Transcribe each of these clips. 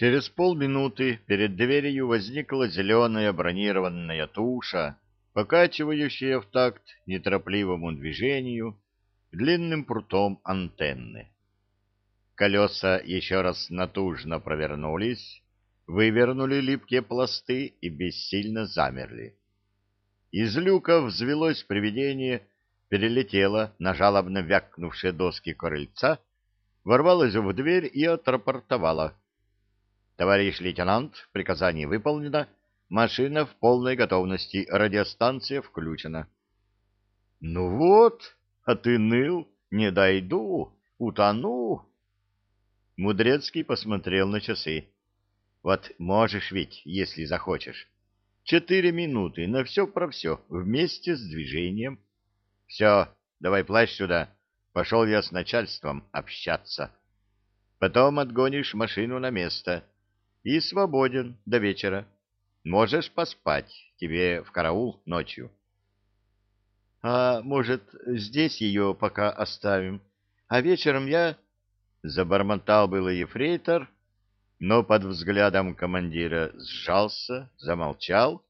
Через полминуты перед дверью возникла зеленая бронированная туша, покачивающая в такт неторопливому движению длинным прутом антенны. Колеса еще раз натужно провернулись, вывернули липкие пласты и бессильно замерли. Из люка взвелось привидение, перелетело на жалобно вякнувшие доски крыльца, ворвалось в дверь и отрапортовало. «Товарищ лейтенант, приказание выполнено, машина в полной готовности, радиостанция включена». «Ну вот, а ты ныл, не дойду, утону». Мудрецкий посмотрел на часы. «Вот можешь ведь, если захочешь». Четыре минуты на все про все, вместе с движением. Все, давай плащ сюда. Пошел я с начальством общаться. Потом отгонишь машину на место. И свободен до вечера. Можешь поспать, тебе в караул ночью. А может, здесь ее пока оставим? А вечером я... Забормотал было ефрейтор, но под взглядом командира сжался, замолчал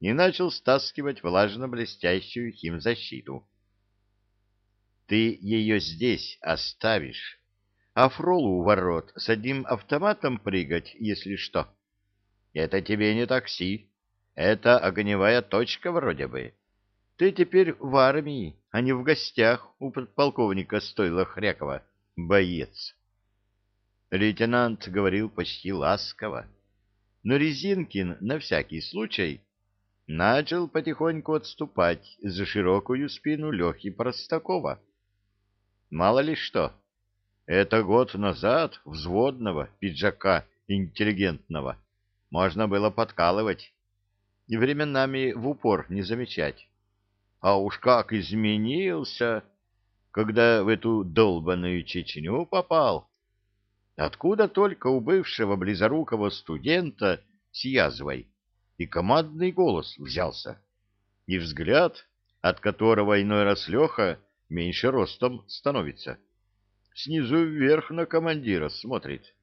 и начал стаскивать влажно-блестящую химзащиту. «Ты ее здесь оставишь, а фролу у ворот с одним автоматом прыгать, если что. Это тебе не такси, это огневая точка вроде бы. Ты теперь в армии, а не в гостях у подполковника Стойла Хрякова, боец». Лейтенант говорил почти ласково, но Резинкин на всякий случай начал потихоньку отступать за широкую спину Лехи Простакова. Мало ли что, это год назад взводного пиджака интеллигентного можно было подкалывать и временами в упор не замечать. А уж как изменился, когда в эту долбаную Чечню попал! Откуда только у бывшего близорукого студента с язвой и командный голос взялся, и взгляд, от которого иной раз Леха меньше ростом становится. Снизу вверх на командира смотрит.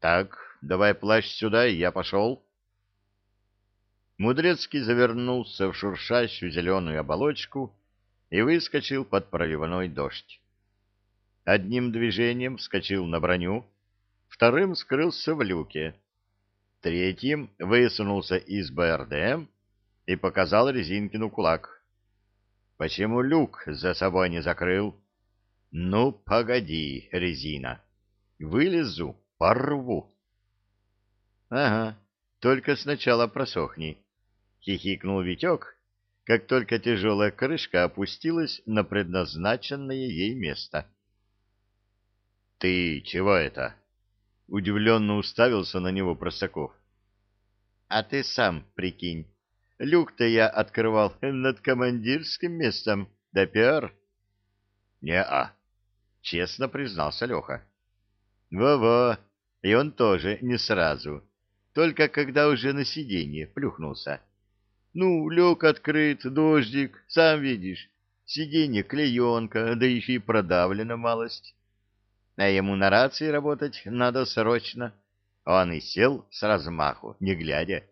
«Так, давай плащ сюда, и я пошел». Мудрецкий завернулся в шуршащую зеленую оболочку и выскочил под проливной дождь одним движением вскочил на броню, вторым скрылся в люке, третьим высунулся из БРДМ и показал Резинкину кулак. Почему люк за собой не закрыл? Ну, погоди, резина. Вылезу, порву. Ага, только сначала просохни. Хихикнул Витек, как только тяжелая крышка опустилась на предназначенное ей место. «Ты чего это?» Удивленно уставился на него Простаков. «А ты сам прикинь. Люк-то я открывал над командирским местом. Допер?» «Не-а», — честно признался Леха. «Во-во, и он тоже не сразу, только когда уже на сиденье плюхнулся. Ну, люк открыт, дождик, сам видишь, сиденье клеенка, да еще и продавлено малость» а ему на рации работать надо срочно. Он и сел с размаху, не глядя.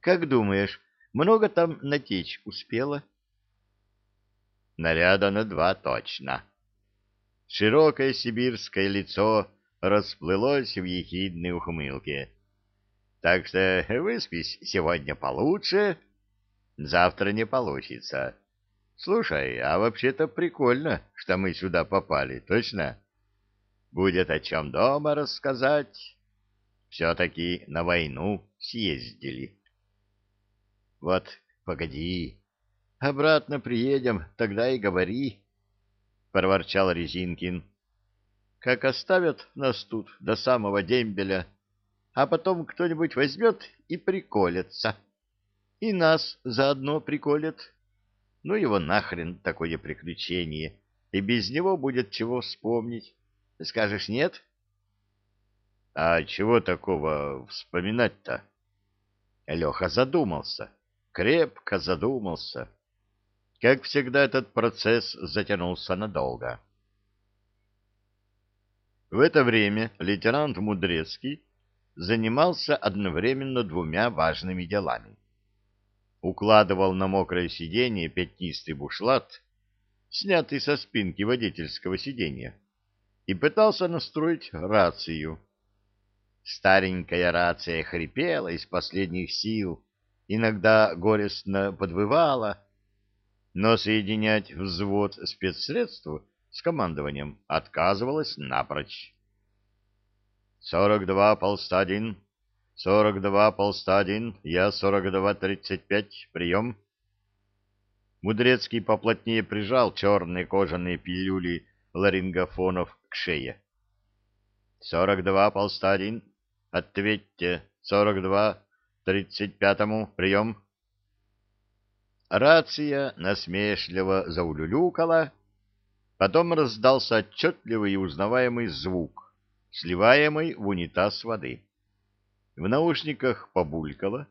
Как думаешь, много там натечь успело? Наряда на два точно. Широкое сибирское лицо расплылось в ехидной ухмылке. Так что выспись сегодня получше, завтра не получится. Слушай, а вообще-то прикольно, что мы сюда попали, точно? — Будет о чем дома рассказать. Все-таки на войну съездили. Вот, погоди, обратно приедем, тогда и говори, — проворчал Резинкин. Как оставят нас тут до самого дембеля, а потом кто-нибудь возьмет и приколется. И нас заодно приколет. Ну его нахрен такое приключение, и без него будет чего вспомнить. Скажешь нет? А чего такого вспоминать-то? Леха задумался, крепко задумался. Как всегда, этот процесс затянулся надолго. В это время лейтенант Мудрецкий занимался одновременно двумя важными делами. Укладывал на мокрое сиденье пятнистый бушлат, снятый со спинки водительского сиденья, и пытался настроить рацию. Старенькая рация хрипела из последних сил, иногда горестно подвывала, но соединять взвод спецсредств с командованием отказывалась напрочь. «Сорок два, полста один, сорок два, полста один, я сорок два, тридцать пять, прием». Мудрецкий поплотнее прижал черные кожаные пилюли ларингофонов к шее. «Сорок два, полста один, ответьте, сорок два, тридцать пятому, прием». Рация насмешливо заулюлюкала, потом раздался отчетливый и узнаваемый звук, сливаемый в унитаз воды. В наушниках побулькало,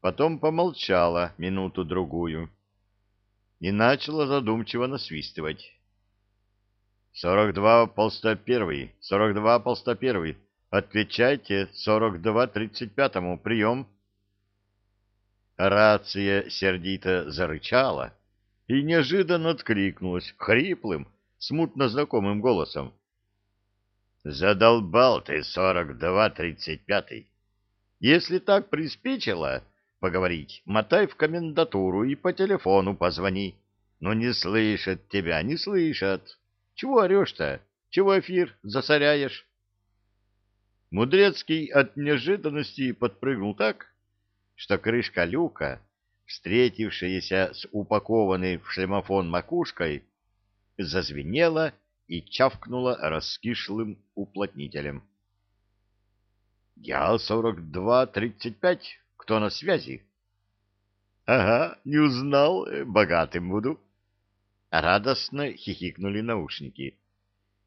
потом помолчала минуту-другую и начала задумчиво насвистывать. «Сорок два полста первый, сорок два полста первый, отвечайте, сорок два тридцать пятому, прием». Рация сердито зарычала и неожиданно откликнулась хриплым, смутно знакомым голосом. «Задолбал ты сорок два тридцать пятый. Если так приспичило поговорить, мотай в комендатуру и по телефону позвони. Но не слышат тебя, не слышат. Чего орешь-то? Чего эфир засоряешь?» Мудрецкий от неожиданности подпрыгнул так, что крышка люка, встретившаяся с упакованной в шлемофон макушкой, зазвенела и чавкнула раскишлым уплотнителем. «Я сорок два тридцать пять. Кто на связи?» «Ага, не узнал, богатым буду». Радостно хихикнули наушники.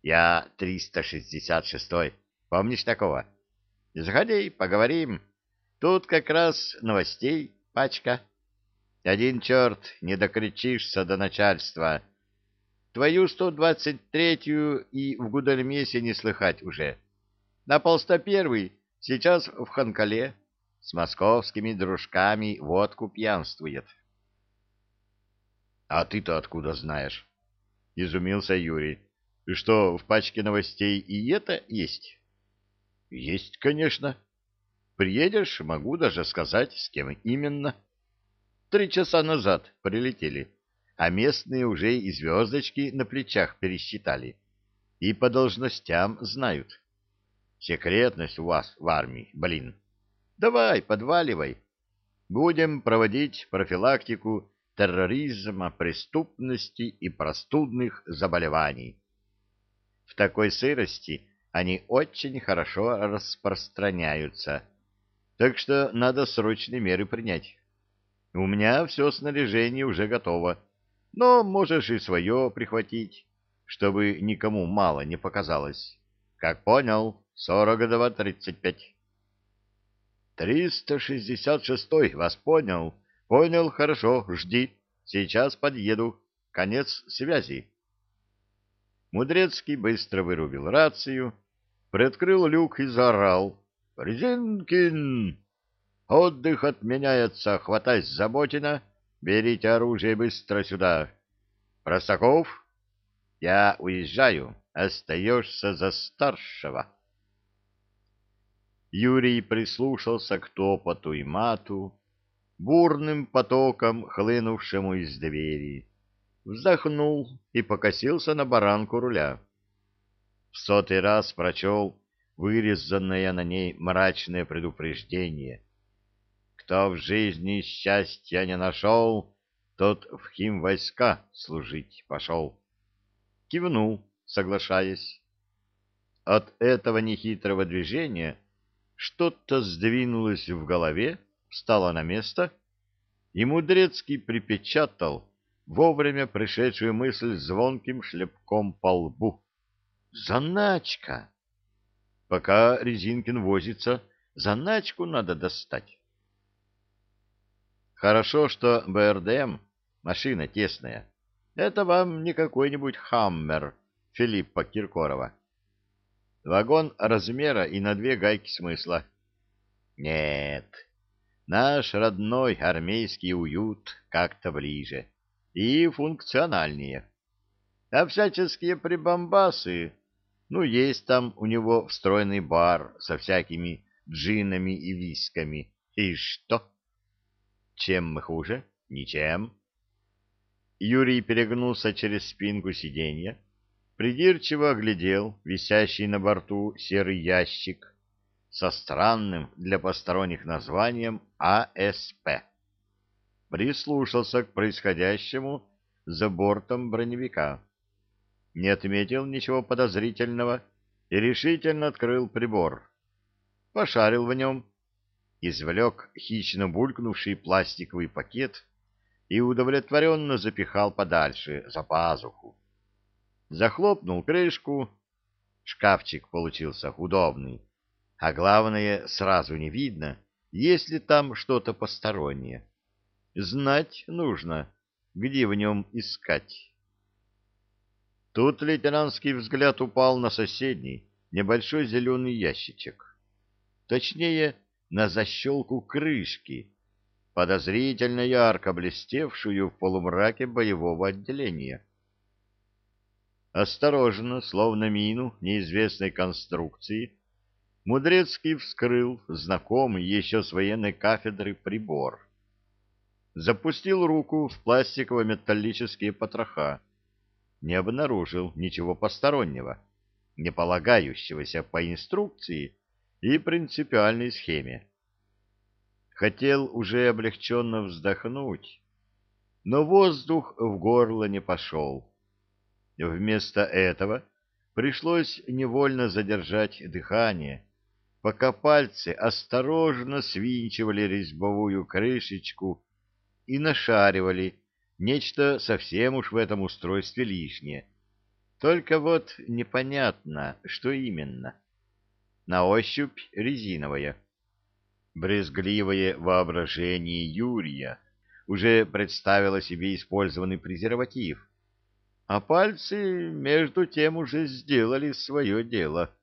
«Я триста шестьдесят шестой. Помнишь такого? Заходи, поговорим». Тут как раз новостей пачка. Один черт, не докричишься до начальства. Твою сто двадцать третью и в Гудальмесе не слыхать уже. На полста первый сейчас в Ханкале с московскими дружками водку пьянствует. — А ты-то откуда знаешь? — изумился Юрий. — И что, в пачке новостей и это есть? — Есть, конечно. — Приедешь, могу даже сказать, с кем именно. Три часа назад прилетели, а местные уже и звездочки на плечах пересчитали. И по должностям знают. Секретность у вас в армии, блин. Давай, подваливай. Будем проводить профилактику терроризма, преступности и простудных заболеваний. В такой сырости они очень хорошо распространяются так что надо срочные меры принять. У меня все снаряжение уже готово, но можешь и свое прихватить, чтобы никому мало не показалось. Как понял, сорок два тридцать пять. Триста шестьдесят шестой, вас понял. Понял, хорошо, жди. Сейчас подъеду. Конец связи. Мудрецкий быстро вырубил рацию, приоткрыл люк и заорал. Резинкин! Отдых отменяется, хватай Заботина, берите оружие быстро сюда. Простаков, я уезжаю, остаешься за старшего. Юрий прислушался к топоту и мату, бурным потоком хлынувшему из двери, вздохнул и покосился на баранку руля. В сотый раз прочел вырезанное на ней мрачное предупреждение. Кто в жизни счастья не нашел, тот в хим войска служить пошел. Кивнул, соглашаясь. От этого нехитрого движения что-то сдвинулось в голове, встало на место, и Мудрецкий припечатал вовремя пришедшую мысль звонким шлепком по лбу. «Заначка!» Пока Резинкин возится, заначку надо достать. Хорошо, что БРДМ — машина тесная. Это вам не какой-нибудь «Хаммер» Филиппа Киркорова. Вагон размера и на две гайки смысла — Нет, наш родной армейский уют как-то ближе и функциональнее. А всяческие прибамбасы, ну, есть там у него встроенный бар со всякими джинами и висками. И что? Чем мы хуже? Ничем. Юрий перегнулся через спинку сиденья, придирчиво оглядел висящий на борту серый ящик со странным для посторонних названием АСП. Прислушался к происходящему за бортом броневика. Не отметил ничего подозрительного и решительно открыл прибор. Пошарил в нем, извлек хищно булькнувший пластиковый пакет и удовлетворенно запихал подальше, за пазуху. Захлопнул крышку. Шкафчик получился удобный. А главное, сразу не видно, есть ли там что-то постороннее. Знать нужно, где в нем искать. Тут лейтенантский взгляд упал на соседний, небольшой зеленый ящичек. Точнее, на защелку крышки, подозрительно ярко блестевшую в полумраке боевого отделения. Осторожно, словно мину неизвестной конструкции, Мудрецкий вскрыл знакомый еще с военной кафедры прибор. Запустил руку в пластиково-металлические потроха. Не обнаружил ничего постороннего, не полагающегося по инструкции и принципиальной схеме. Хотел уже облегченно вздохнуть, но воздух в горло не пошел. Вместо этого пришлось невольно задержать дыхание, пока пальцы осторожно свинчивали резьбовую крышечку и нашаривали нечто совсем уж в этом устройстве лишнее. Только вот непонятно, что именно. На ощупь резиновая брезгливое воображение Юрия уже представило себе использованный презерватив, а пальцы между тем уже сделали свое дело.